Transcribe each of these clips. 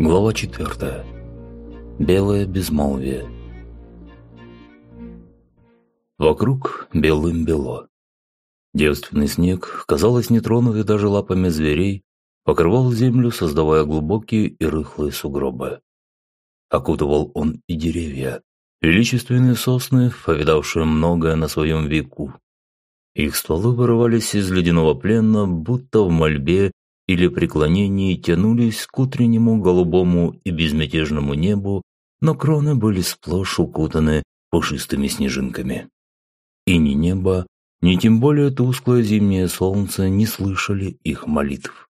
Глава 4. Белое безмолвие. Вокруг белым бело. Девственный снег, казалось, не тронутый даже лапами зверей, покрывал землю, создавая глубокие и рыхлые сугробы. Окутывал он и деревья, величественные сосны, повидавшие многое на своем веку. Их стволы вырывались из ледяного плена, будто в мольбе или преклонении тянулись к утреннему голубому и безмятежному небу, но кроны были сплошь укутаны пушистыми снежинками. И ни небо, ни тем более тусклое зимнее солнце не слышали их молитв.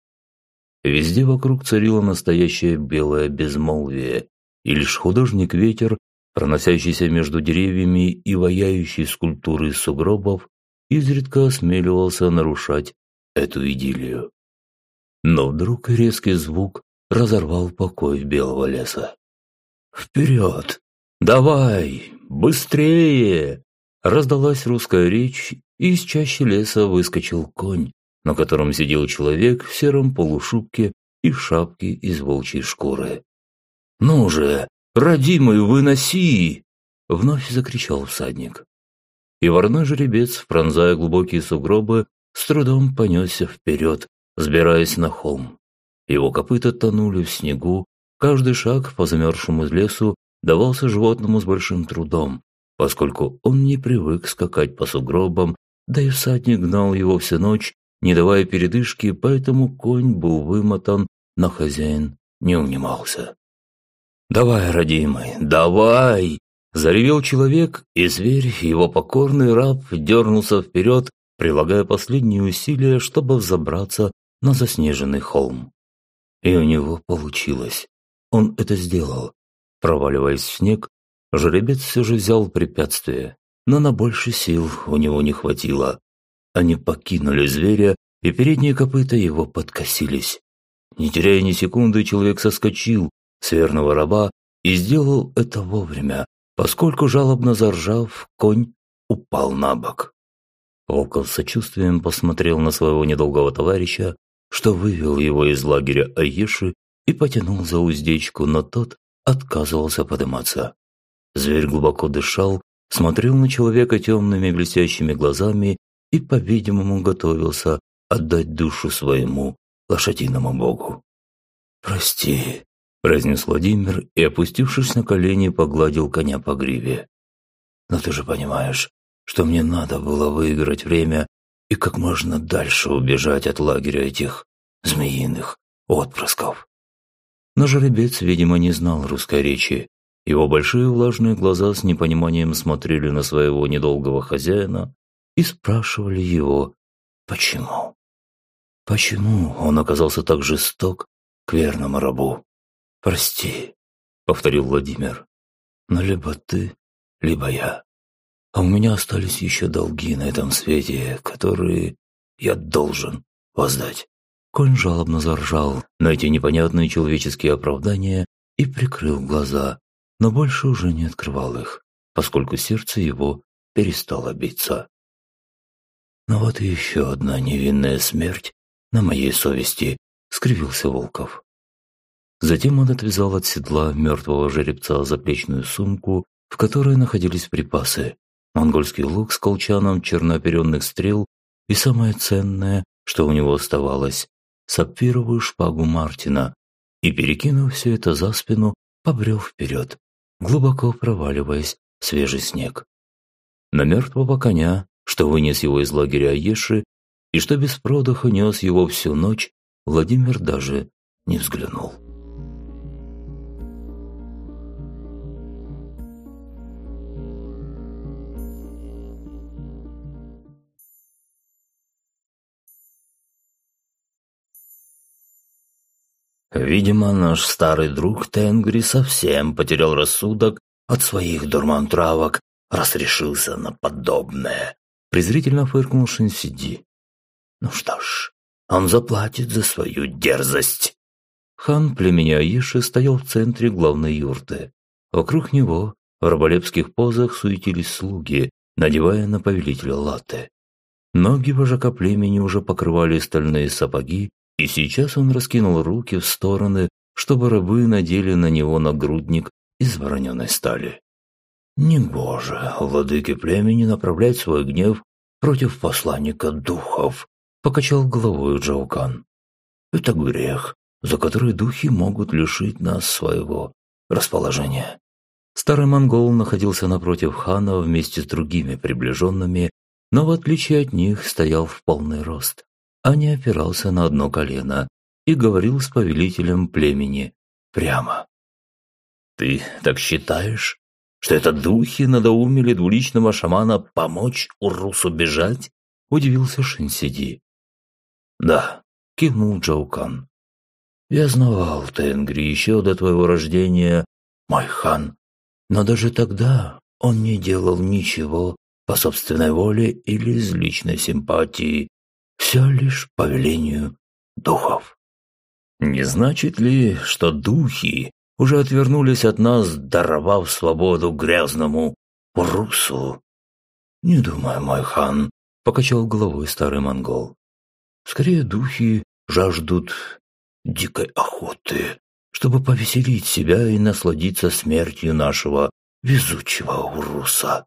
Везде вокруг царило настоящее белое безмолвие, и лишь художник-ветер, проносящийся между деревьями и ваяющий скульптуры сугробов, изредка осмеливался нарушать эту идиллию. Но вдруг резкий звук разорвал покой белого леса. «Вперед! Давай! Быстрее!» Раздалась русская речь, и из чащи леса выскочил конь, на котором сидел человек в сером полушубке и шапке из волчьей шкуры. «Ну же, родимый, выноси!» — вновь закричал всадник. И ворной жеребец, пронзая глубокие сугробы, с трудом понесся вперед, взбираясь на холм. Его копыта тонули в снегу, каждый шаг по замерзшему лесу давался животному с большим трудом, поскольку он не привык скакать по сугробам, да и всадник гнал его всю ночь, не давая передышки, поэтому конь был вымотан, но хозяин не унимался. «Давай, родимый, давай!» Заревел человек, и зверь, его покорный раб, дернулся вперед, прилагая последние усилия, чтобы взобраться на заснеженный холм. И у него получилось. Он это сделал. Проваливаясь в снег, жеребец все же взял препятствие, но на больше сил у него не хватило. Они покинули зверя, и передние копыта его подкосились. Не теряя ни секунды, человек соскочил с верного раба и сделал это вовремя, поскольку, жалобно заржав, конь упал на бок. Волков сочувствием посмотрел на своего недолгого товарища, что вывел его из лагеря Аеши и потянул за уздечку, но тот отказывался подниматься. Зверь глубоко дышал, смотрел на человека темными блестящими глазами и, по-видимому, готовился отдать душу своему лошадиному богу. «Прости», – произнес Владимир и, опустившись на колени, погладил коня по гриве. «Но ты же понимаешь, что мне надо было выиграть время и как можно дальше убежать от лагеря этих змеиных отпрысков. Но жеребец, видимо, не знал русской речи. Его большие влажные глаза с непониманием смотрели на своего недолгого хозяина и спрашивали его, почему. Почему он оказался так жесток к верному рабу? «Прости», — повторил Владимир, — «но либо ты, либо я». А у меня остались еще долги на этом свете, которые я должен воздать. Конь жалобно заржал на эти непонятные человеческие оправдания и прикрыл глаза, но больше уже не открывал их, поскольку сердце его перестало биться. Но вот и еще одна невинная смерть на моей совести, скривился Волков. Затем он отвязал от седла мертвого жеребца заплечную сумку, в которой находились припасы, монгольский лук с колчаном чернооперенных стрел и самое ценное, что у него оставалось, сапфировую шпагу Мартина, и, перекинув все это за спину, побрел вперед, глубоко проваливаясь в свежий снег. На мертвого коня, что вынес его из лагеря Еши, и что без продыха нес его всю ночь, Владимир даже не взглянул. Видимо, наш старый друг Тенгри совсем потерял рассудок от своих дурман-травок, раз решился на подобное. Презрительно фыркнул Шинсиди. Ну что ж, он заплатит за свою дерзость. Хан племени Аиши стоял в центре главной юрты. Вокруг него в раболепских позах суетились слуги, надевая на повелителя латы. Ноги вожака племени уже покрывали стальные сапоги, и сейчас он раскинул руки в стороны, чтобы рабы надели на него нагрудник из вороненой стали. «Негоже, владыке племени, направлять свой гнев против посланника духов», – покачал головой Джаукан. «Это грех, за который духи могут лишить нас своего расположения». Старый монгол находился напротив хана вместе с другими приближенными, но в отличие от них стоял в полный рост, а не опирался на одно колено и говорил с повелителем племени прямо. «Ты так считаешь, что это духи надоумили двуличного шамана помочь Урусу бежать?» – удивился Шинсиди. «Да», – кивнул Джаукан. «Я знавал Тенгри еще до твоего рождения, мой хан, но даже тогда он не делал ничего по собственной воле или из личной симпатии, все лишь по велению духов. Не значит ли, что духи уже отвернулись от нас, даровав свободу грязному Урусу? Не думаю, мой хан, покачал головой старый монгол. Скорее духи жаждут дикой охоты, чтобы повеселить себя и насладиться смертью нашего везучего Уруса.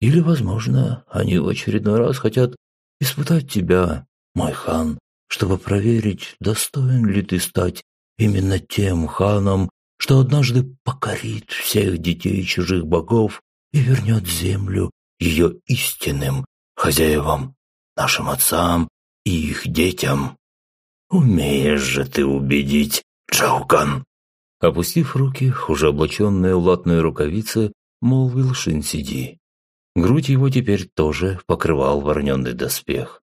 Или, возможно, они в очередной раз хотят испытать тебя, мой хан, чтобы проверить, достоин ли ты стать именно тем ханом, что однажды покорит всех детей чужих богов и вернет землю ее истинным хозяевам, нашим отцам и их детям. Умеешь же ты убедить, Джаукан!» Опустив руки, уже облаченные в латные рукавицы, молвил Шинсиди. Грудь его теперь тоже покрывал вороненый доспех.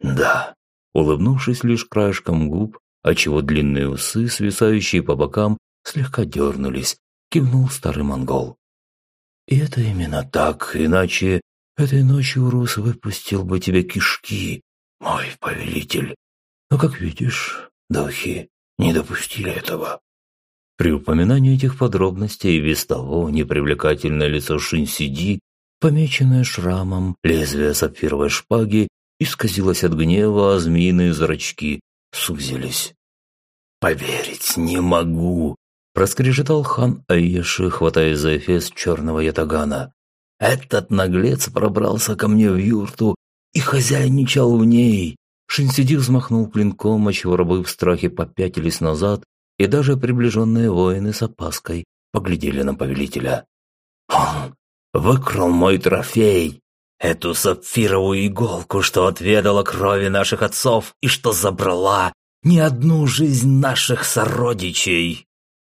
«Да, улыбнувшись лишь краешком губ, отчего длинные усы, свисающие по бокам, слегка дернулись, кивнул старый монгол. «И это именно так, иначе этой ночью Урус выпустил бы тебе кишки, мой повелитель. Но, как видишь, духи не допустили этого». При упоминании этих подробностей без того непривлекательное лицо Шинсиди, помеченное шрамом лезвия сапфировой шпаги, исказилось от гнева, а змеиные зрачки сузились. «Поверить не могу!» – проскрежетал хан Аеши, хватая за эфес черного ятагана. «Этот наглец пробрался ко мне в юрту и хозяйничал в ней!» Шинсиди взмахнул клинком, отчего рабы в страхе попятились назад, и даже приближенные воины с опаской поглядели на повелителя. «Он выкрал мой трофей!» Эту сапфировую иголку, что отведала крови наших отцов и что забрала не одну жизнь наших сородичей!»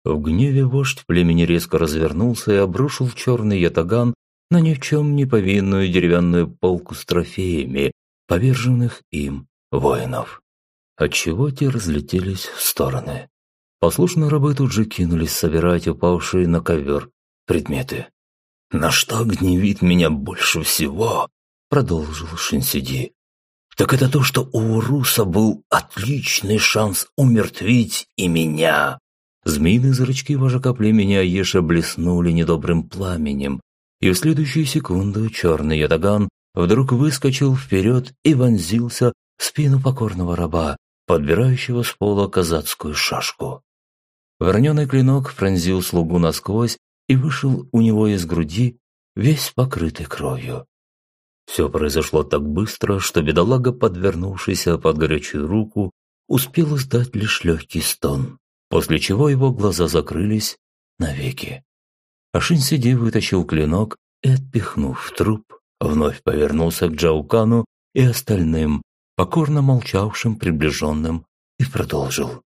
В гневе вождь племени резко развернулся и обрушил черный ятаган на ни в чем не повинную деревянную полку с трофеями, поверженных им воинов. Отчего те разлетелись в стороны. Послушные рабы тут же кинулись собирать упавшие на ковер предметы. «На что гневит меня больше всего?» – продолжил Шинсиди. «Так это то, что у Уруса был отличный шанс умертвить и меня». Змеиные зрачки вожака племени Аеша блеснули недобрым пламенем, и в следующую секунду черный ятаган вдруг выскочил вперед и вонзился в спину покорного раба, подбирающего с пола казацкую шашку. Вороненый клинок пронзил слугу насквозь и вышел у него из груди, весь покрытый кровью. Все произошло так быстро, что бедолага, подвернувшийся под горячую руку, успел издать лишь легкий стон, после чего его глаза закрылись навеки. Ашин Сиди вытащил клинок и, отпихнув труп, вновь повернулся к Джаукану и остальным, покорно молчавшим приближенным, и продолжил.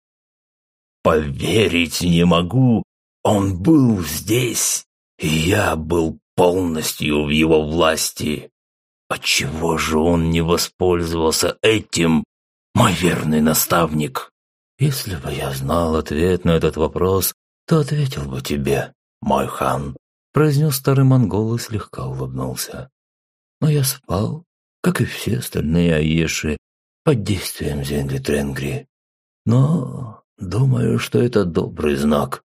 «Поверить не могу, он был здесь, и я был полностью в его власти. Отчего же он не воспользовался этим, мой верный наставник? Если бы я знал ответ на этот вопрос, то ответил бы тебе, мой хан, произнес старый монгол и слегка улыбнулся. Но я спал, как и все остальные аеши, под действием Зенли Тренгри. Но думаю, что это добрый знак.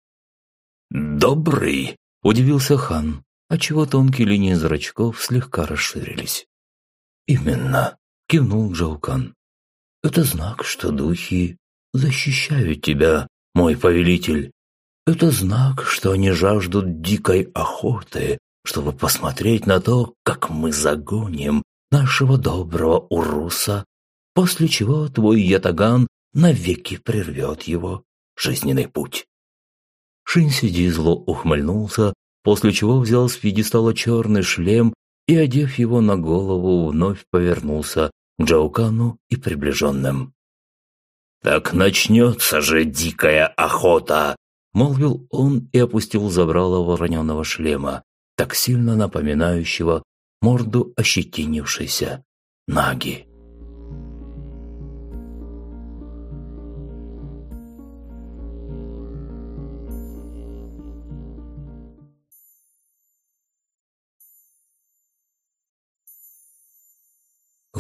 «Добрый?» – удивился хан, отчего тонкие линии зрачков слегка расширились. «Именно», – кивнул Джаукан. «Это знак, что духи защищают тебя мой повелитель. Это знак, что они жаждут дикой охоты, чтобы посмотреть на то, как мы загоним нашего доброго Уруса, после чего твой ятаган навеки прервет его жизненный путь. Шинсиди зло ухмыльнулся, после чего взял с пьедестала черный шлем и, одев его на голову, вновь повернулся к Джаукану и приближенным. «Так начнется же дикая охота!» – молвил он и опустил забрало вороненого шлема, так сильно напоминающего морду ощетинившейся Наги.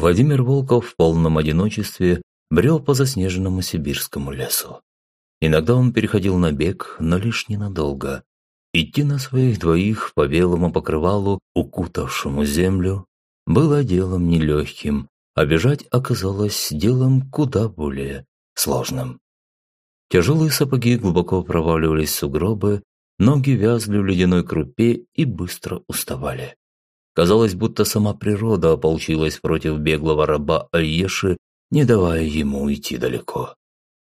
Владимир Волков в полном одиночестве брел по заснеженному сибирскому лесу. Иногда он переходил на бег, но лишь ненадолго. Идти на своих двоих по белому покрывалу, укутавшему землю, было делом нелегким, а бежать оказалось делом куда более сложным. Тяжелые сапоги глубоко проваливались в сугробы, ноги вязли в ледяной крупе и быстро уставали. Казалось, будто сама природа ополчилась против беглого раба Айеши, не давая ему уйти далеко.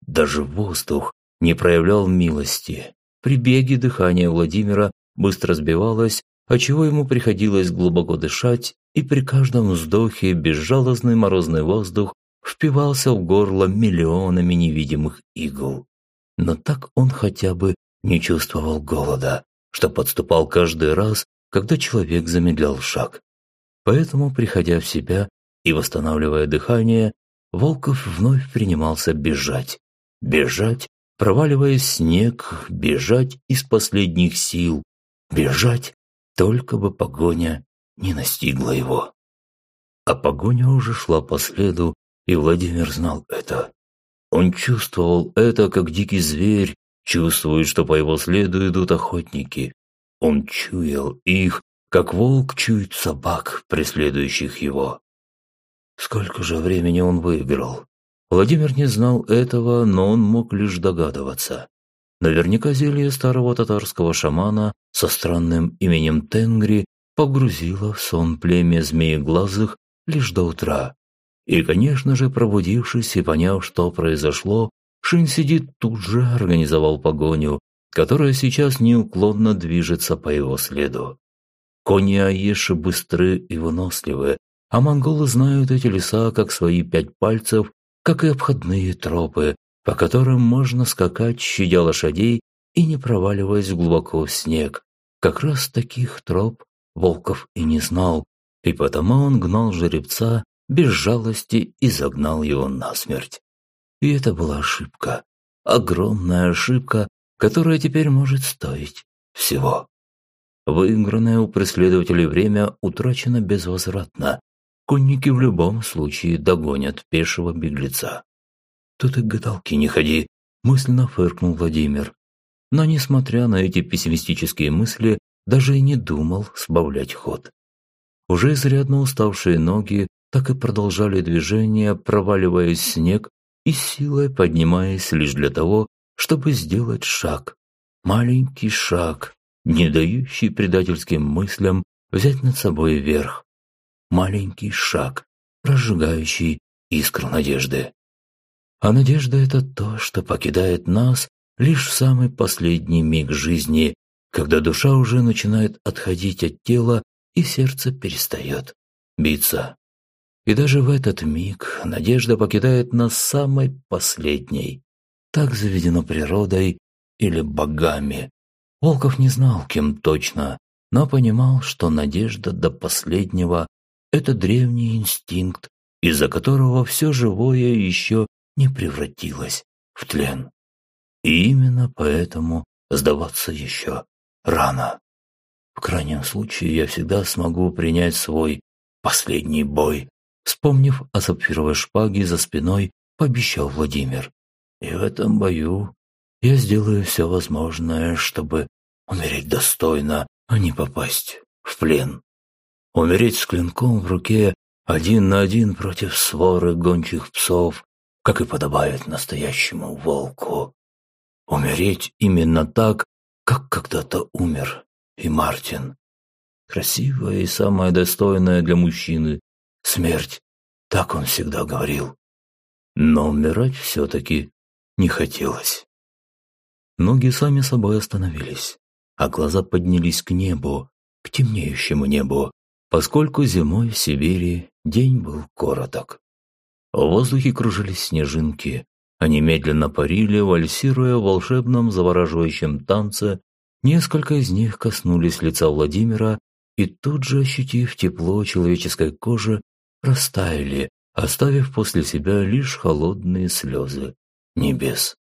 Даже воздух не проявлял милости. При беге дыхание Владимира быстро сбивалось, отчего ему приходилось глубоко дышать, и при каждом вздохе безжалостный морозный воздух впивался в горло миллионами невидимых игл. Но так он хотя бы не чувствовал голода, что подступал каждый раз, когда человек замедлял шаг. Поэтому, приходя в себя и восстанавливая дыхание, Волков вновь принимался бежать. Бежать, проваливаясь в снег, бежать из последних сил. Бежать, только бы погоня не настигла его. А погоня уже шла по следу, и Владимир знал это. Он чувствовал это, как дикий зверь чувствует, что по его следу идут охотники. Он чуял их, как волк чует собак, преследующих его. Сколько же времени он выиграл? Владимир не знал этого, но он мог лишь догадываться. Наверняка зелье старого татарского шамана со странным именем Тенгри погрузило в сон племя змееглазых лишь до утра. И, конечно же, пробудившись и поняв, что произошло, Шинсиди тут же организовал погоню, которая сейчас неуклонно движется по его следу. Кони Аеши быстры и выносливы, а монголы знают эти леса как свои пять пальцев, как и обходные тропы, по которым можно скакать, щадя лошадей и не проваливаясь глубоко в снег. Как раз таких троп Волков и не знал, и потому он гнал жеребца без жалости и загнал его насмерть. И это была ошибка, огромная ошибка, которая теперь может стоить всего. Выигранное у преследователей время утрачено безвозвратно. Конники в любом случае догонят пешего беглеца. «Тут и гадалки не ходи», – мысленно фыркнул Владимир. Но, несмотря на эти пессимистические мысли, даже и не думал сбавлять ход. Уже изрядно уставшие ноги так и продолжали движение, проваливаясь в снег и силой поднимаясь лишь для того, чтобы сделать шаг. Маленький шаг, не дающий предательским мыслям взять над собой верх. Маленький шаг, разжигающий искру надежды. А надежда – это то, что покидает нас лишь в самый последний миг жизни, когда душа уже начинает отходить от тела и сердце перестает биться. И даже в этот миг надежда покидает нас самой последней. Так заведено природой или богами. Волков не знал, кем точно, но понимал, что надежда до последнего – это древний инстинкт, из-за которого все живое еще не превратилось в тлен. И именно поэтому сдаваться еще рано. В крайнем случае я всегда смогу принять свой последний бой. Вспомнив о сапфировой шпаге за спиной, пообещал Владимир. И в этом бою я сделаю все возможное, чтобы умереть достойно, а не попасть в плен. Умереть с клинком в руке один на один против своры гончих псов, как и подобает настоящему волку. Умереть именно так, как когда-то умер и Мартин. Красивая и самая достойная для мужчины смерть, так он всегда говорил. Но умирать все-таки не хотелось. Ноги сами собой остановились, а глаза поднялись к небу, к темнеющему небу, поскольку зимой в Сибири день был короток. В воздухе кружились снежинки, они медленно парили, вальсируя в волшебном завораживающем танце. Несколько из них коснулись лица Владимира и тут же, ощутив тепло человеческой кожи, растаяли, оставив после себя лишь холодные слезы небес.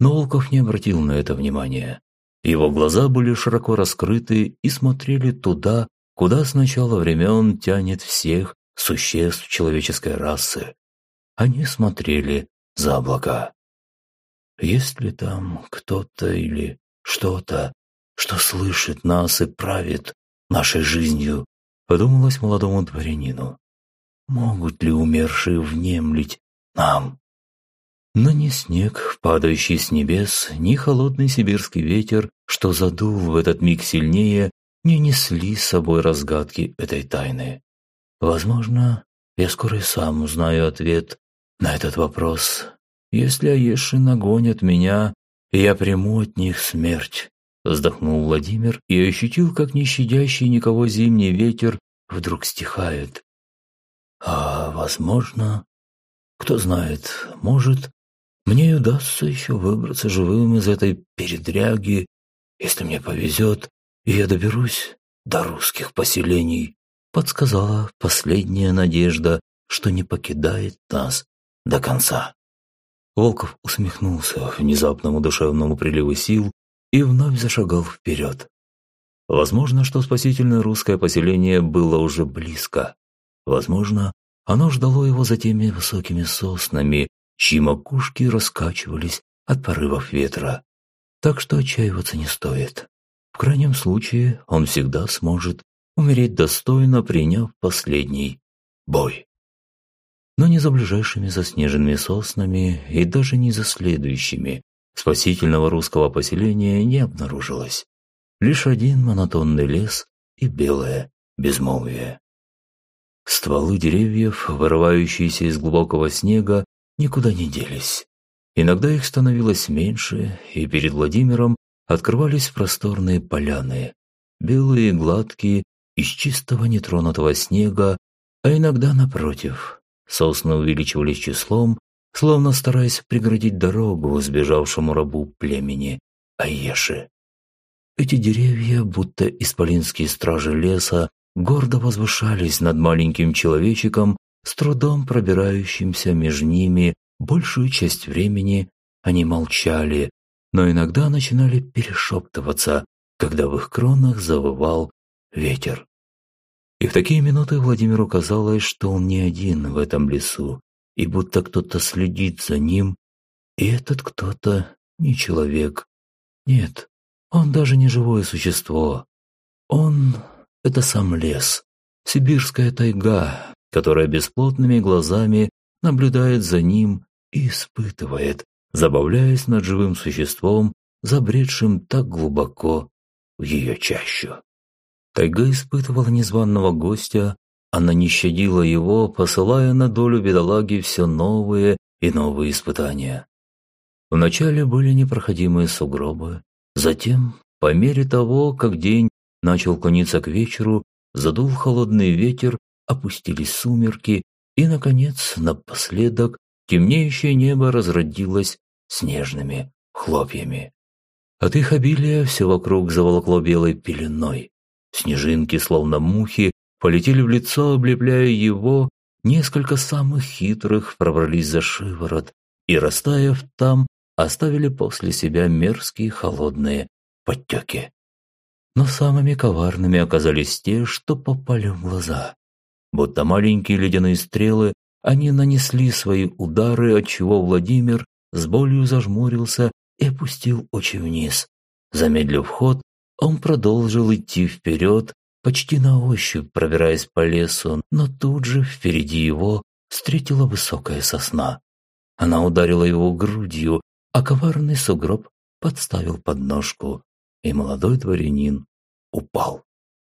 Но Волков не обратил на это внимания. Его глаза были широко раскрыты и смотрели туда, куда с начала времен тянет всех существ человеческой расы. Они смотрели за облака. Есть ли там кто-то или что-то, что слышит нас и правит нашей жизнью, подумалось молодому дворянину. Могут ли умершие внемлить нам? Но ни снег, падающий с небес, ни холодный сибирский ветер, что задул в этот миг сильнее, не несли с собой разгадки этой тайны. Возможно, я скоро и сам узнаю ответ на этот вопрос. Если Аеши нагонят меня, я приму от них смерть. Вздохнул Владимир и ощутил, как не щадящий никого зимний ветер вдруг стихает. А, возможно, кто знает, может, мне удастся еще выбраться живым из этой передряги, если мне повезет, я доберусь до русских поселений, подсказала последняя надежда, что не покидает нас до конца. Волков усмехнулся внезапному душевному приливу сил и вновь зашагал вперед. Возможно, что спасительное русское поселение было уже близко. Возможно, оно ждало его за теми высокими соснами, чьи макушки раскачивались от порывов ветра. Так что отчаиваться не стоит. В крайнем случае он всегда сможет умереть достойно, приняв последний бой. Но не за ближайшими заснеженными соснами и даже не за следующими, Спасительного русского поселения не обнаружилось. Лишь один монотонный лес и белое безмолвие. Стволы деревьев, вырывающиеся из глубокого снега, никуда не делись. Иногда их становилось меньше, и перед Владимиром открывались просторные поляны, белые гладкие, из чистого нетронутого снега, а иногда, напротив, сосны увеличивались числом словно стараясь преградить дорогу сбежавшему рабу племени Аеши. Эти деревья, будто исполинские стражи леса, гордо возвышались над маленьким человечиком, с трудом пробирающимся между ними большую часть времени они молчали, но иногда начинали перешептываться, когда в их кронах завывал ветер. И в такие минуты Владимиру казалось, что он не один в этом лесу, и будто кто-то следит за ним, и этот кто-то не человек. Нет, он даже не живое существо. Он — это сам лес, сибирская тайга, которая бесплотными глазами наблюдает за ним и испытывает, забавляясь над живым существом, забредшим так глубоко в ее чащу. Тайга испытывала незваного гостя, она не щадила его, посылая на долю бедолаги все новые и новые испытания. Вначале были непроходимые сугробы, затем, по мере того, как день начал клониться к вечеру, задул холодный ветер, опустились сумерки, и, наконец, напоследок, темнеющее небо разродилось снежными хлопьями. От их обилия все вокруг заволокло белой пеленой. Снежинки, словно мухи, полетели в лицо, облепляя его, несколько самых хитрых пробрались за шиворот и, растаяв там, оставили после себя мерзкие холодные подтеки. Но самыми коварными оказались те, что попали в глаза. Будто маленькие ледяные стрелы, они нанесли свои удары, отчего Владимир с болью зажмурился и опустил очи вниз. Замедлив ход, он продолжил идти вперед, почти на ощупь пробираясь по лесу, но тут же впереди его встретила высокая сосна. Она ударила его грудью, а коварный сугроб подставил подножку, и молодой дворянин упал.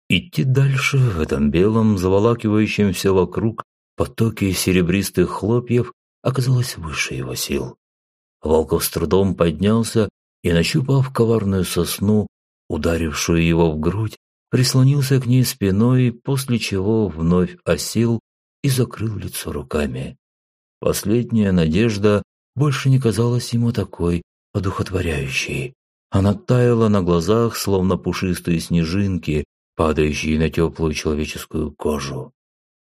Идти дальше в этом белом, заволакивающем все вокруг потоке серебристых хлопьев оказалось выше его сил. Волков с трудом поднялся и, нащупав коварную сосну, ударившую его в грудь, прислонился к ней спиной, после чего вновь осел и закрыл лицо руками. Последняя надежда больше не казалась ему такой одухотворяющей. Она таяла на глазах, словно пушистые снежинки, падающие на теплую человеческую кожу.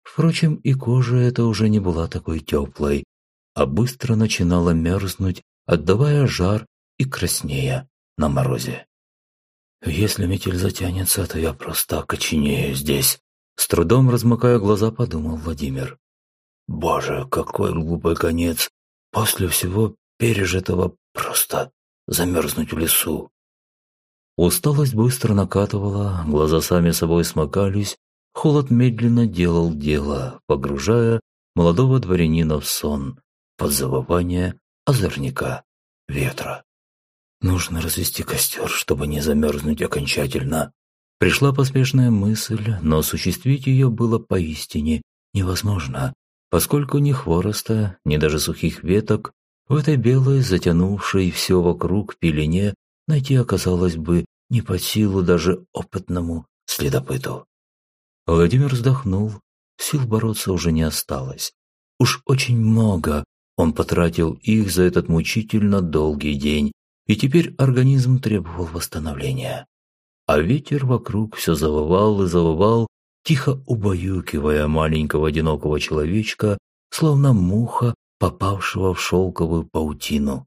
Впрочем, и кожа эта уже не была такой теплой, а быстро начинала мерзнуть, отдавая жар и краснея на морозе. «Если метель затянется, то я просто окоченею здесь», с трудом размыкая глаза, подумал Владимир. «Боже, какой глупый конец! После всего пережитого просто замерзнуть в лесу!» Усталость быстро накатывала, глаза сами собой смыкались, холод медленно делал дело, погружая молодого дворянина в сон под завывание озорника ветра. Нужно развести костер, чтобы не замерзнуть окончательно. Пришла поспешная мысль, но осуществить ее было поистине невозможно, поскольку ни хвороста, ни даже сухих веток в этой белой, затянувшей все вокруг пелене найти оказалось бы не под силу даже опытному следопыту. Владимир вздохнул, сил бороться уже не осталось. Уж очень много он потратил их за этот мучительно долгий день, и теперь организм требовал восстановления. А ветер вокруг все завывал и завывал, тихо убаюкивая маленького одинокого человечка, словно муха, попавшего в шелковую паутину.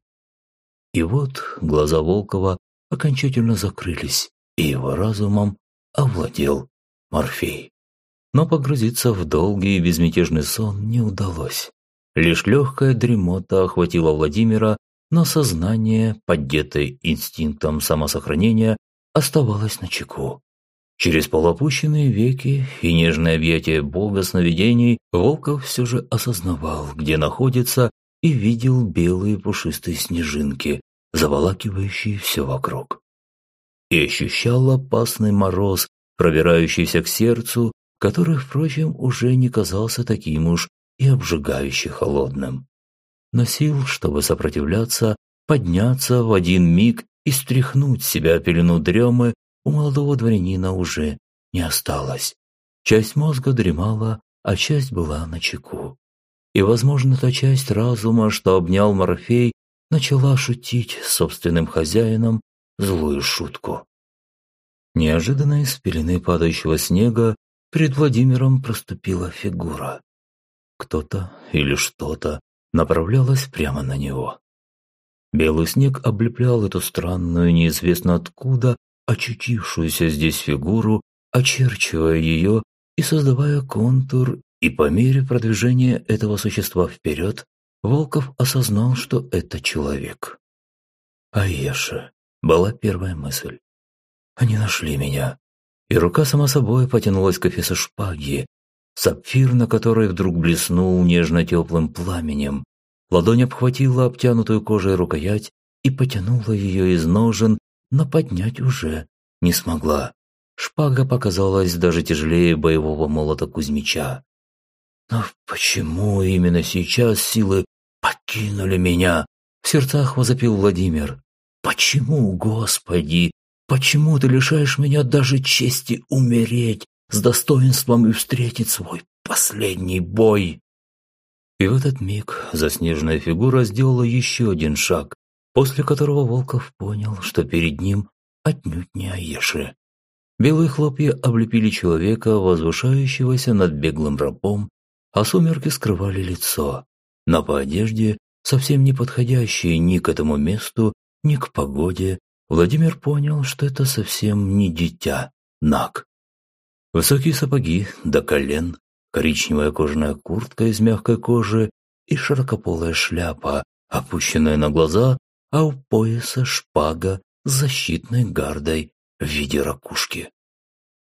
И вот глаза Волкова окончательно закрылись, и его разумом овладел Морфей. Но погрузиться в долгий и безмятежный сон не удалось. Лишь легкая дремота охватила Владимира, но сознание, поддетое инстинктом самосохранения, оставалось на чеку. Через полуопущенные веки и нежное объятие бога сновидений Волков все же осознавал, где находится, и видел белые пушистые снежинки, заволакивающие все вокруг. И ощущал опасный мороз, пробирающийся к сердцу, который, впрочем, уже не казался таким уж и обжигающе холодным. Но сил, чтобы сопротивляться, подняться в один миг и стряхнуть себя пелену дремы у молодого дворянина уже не осталось. Часть мозга дремала, а часть была на чеку. И, возможно, та часть разума, что обнял Морфей, начала шутить собственным хозяином злую шутку. Неожиданно из пелены падающего снега перед Владимиром проступила фигура. Кто-то или что-то направлялось прямо на него. Белый снег облеплял эту странную, неизвестно откуда, очутившуюся здесь фигуру, очерчивая ее и создавая контур, и по мере продвижения этого существа вперед, Волков осознал, что это человек. «Аеша» была первая мысль. «Они нашли меня». И рука сама собой потянулась к эфесу шпаги, сапфир на которой вдруг блеснул нежно-теплым пламенем, Ладонь обхватила обтянутую кожей рукоять и потянула ее из ножен, но поднять уже не смогла. Шпага показалась даже тяжелее боевого молота Кузьмича. «Но почему именно сейчас силы покинули меня?» В сердцах возопил Владимир. «Почему, Господи? Почему ты лишаешь меня даже чести умереть с достоинством и встретить свой последний бой?» И в этот миг заснеженная фигура сделала еще один шаг, после которого Волков понял, что перед ним отнюдь не Аеши. Белые хлопья облепили человека, возвышающегося над беглым рабом, а сумерки скрывали лицо, но по одежде, совсем не подходящей ни к этому месту, ни к погоде, Владимир понял, что это совсем не дитя, наг. Высокие сапоги до колен, коричневая кожаная куртка из мягкой кожи и широкополая шляпа, опущенная на глаза, а у пояса шпага с защитной гардой в виде ракушки.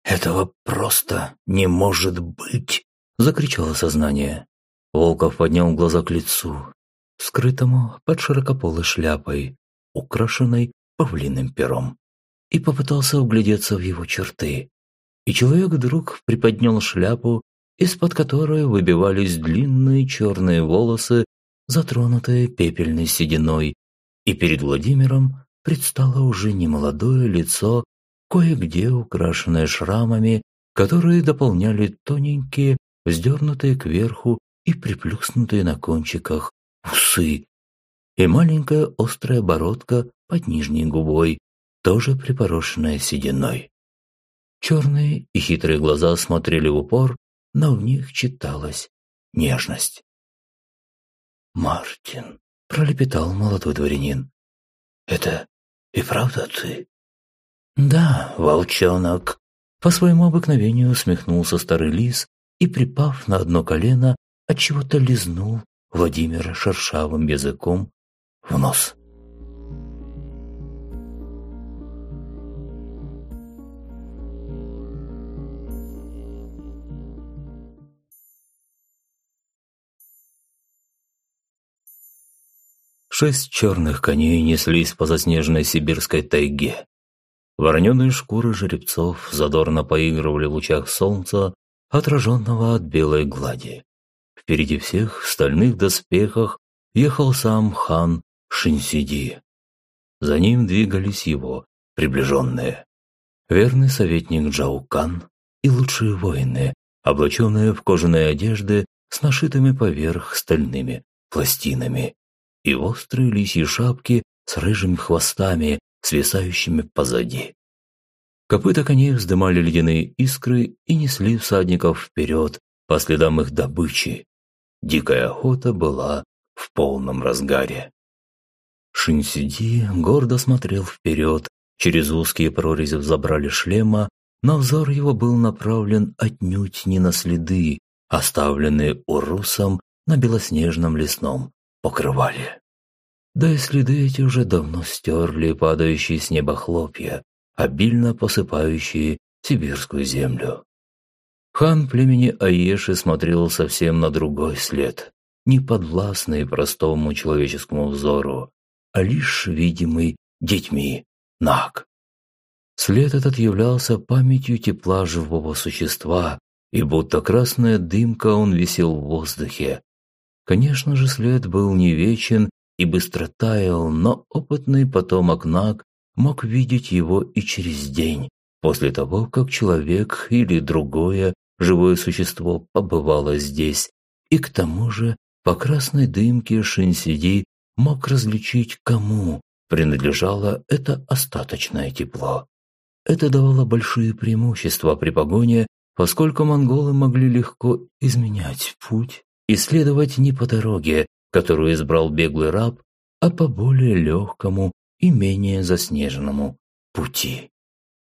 «Этого просто не может быть!» – закричало сознание. Волков поднял глаза к лицу, скрытому под широкополой шляпой, украшенной павлиным пером и попытался углядеться в его черты. И человек вдруг приподнял шляпу, из-под которой выбивались длинные черные волосы, затронутые пепельной сединой, и перед Владимиром предстало уже немолодое лицо, кое-где украшенное шрамами, которые дополняли тоненькие, вздернутые кверху и приплюснутые на кончиках усы, и маленькая острая бородка под нижней губой, тоже припорошенная сединой. Черные и хитрые глаза смотрели в упор, но в них читалась нежность. «Мартин», — пролепетал молодой дворянин, — «это и правда ты?» «Да, волчонок», — по своему обыкновению усмехнулся старый лис и, припав на одно колено, отчего-то лизнул Владимира шершавым языком в нос. Шесть черных коней неслись по заснеженной сибирской тайге. Вороненые шкуры жеребцов задорно поигрывали в лучах солнца, отраженного от белой глади. Впереди всех в стальных доспехах ехал сам хан Шинсиди. За ним двигались его приближенные. Верный советник Джаукан и лучшие воины, облаченные в кожаные одежды с нашитыми поверх стальными пластинами и острые лисьи шапки с рыжими хвостами, свисающими позади. Копыта коней вздымали ледяные искры и несли всадников вперед по следам их добычи. Дикая охота была в полном разгаре. Шинсиди гордо смотрел вперед, через узкие прорези в забрали шлема, но взор его был направлен отнюдь не на следы, оставленные урусом на белоснежном лесном покрывали. Да и следы эти уже давно стерли падающие с неба хлопья, обильно посыпающие сибирскую землю. Хан племени Аеши смотрел совсем на другой след, не подвластный простому человеческому взору, а лишь видимый детьми Наг. След этот являлся памятью тепла живого существа, и будто красная дымка он висел в воздухе, Конечно же, след был не вечен и быстро таял, но опытный потомок Наг мог видеть его и через день, после того, как человек или другое живое существо побывало здесь, и к тому же по красной дымке Шинсиди мог различить, кому принадлежало это остаточное тепло. Это давало большие преимущества при погоне, поскольку монголы могли легко изменять путь и следовать не по дороге, которую избрал беглый раб, а по более легкому и менее заснеженному пути.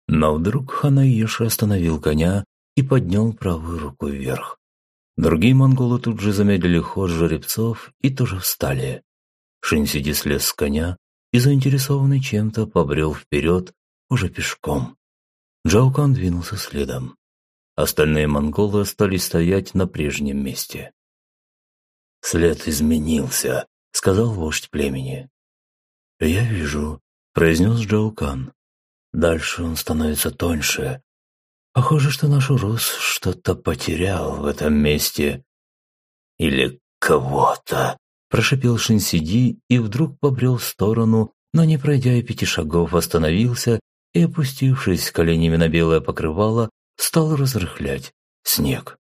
Но вдруг Ханаиша остановил коня и поднял правую руку вверх. Другие монголы тут же замедлили ход жеребцов и тоже встали. Шинсиди слез с коня и, заинтересованный чем-то, побрел вперед уже пешком. Джаукан двинулся следом. Остальные монголы остались стоять на прежнем месте. «След изменился», — сказал вождь племени. «Я вижу», — произнес Джоукан. «Дальше он становится тоньше. Похоже, что наш урус что-то потерял в этом месте». «Или кого-то», — прошипел Шинсиди и вдруг побрел в сторону, но, не пройдя и пяти шагов, остановился и, опустившись коленями на белое покрывало, стал разрыхлять снег.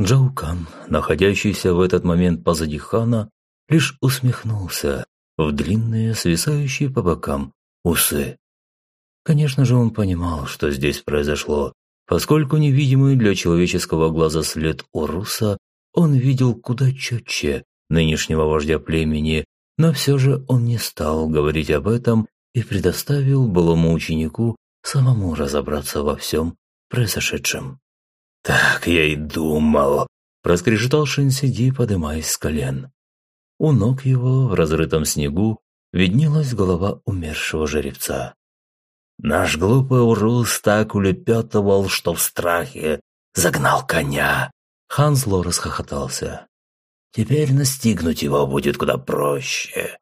Джаукан, находящийся в этот момент позади хана, лишь усмехнулся в длинные, свисающие по бокам усы. Конечно же, он понимал, что здесь произошло, поскольку невидимый для человеческого глаза след Уруса он видел куда четче нынешнего вождя племени, но все же он не стал говорить об этом и предоставил былому ученику самому разобраться во всем произошедшем. «Так я и думал», – проскрежетал Шинсиди, подымаясь с колен. У ног его, в разрытом снегу, виднелась голова умершего жеребца. Наш глупый урус так улепетывал, что в страхе загнал коня. Хан зло расхохотался. Теперь настигнуть его будет куда проще.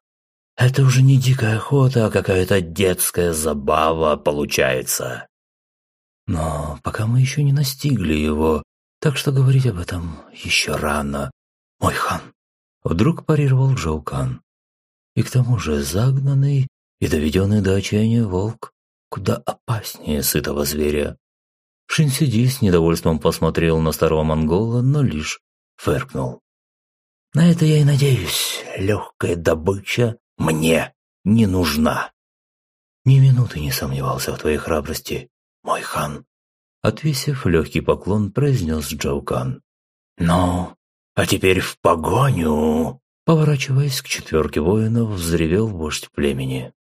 Это уже не дикая охота, а какая-то детская забава получается. Но пока мы еще не настигли его, так что говорить об этом еще рано, мой хан. Вдруг парировал Джоукан. И к тому же загнанный и доведенный до отчаяния волк куда опаснее сытого зверя. Шинсиди с недовольством посмотрел на старого монгола, но лишь фыркнул. «На это я и надеюсь. Легкая добыча мне не нужна». «Ни минуты не сомневался в твоей храбрости, мой хан», отвесив легкий поклон, произнес Джоукан. «Ну, а теперь в погоню!» Поворачиваясь к четверке воинов, взревел вождь племени.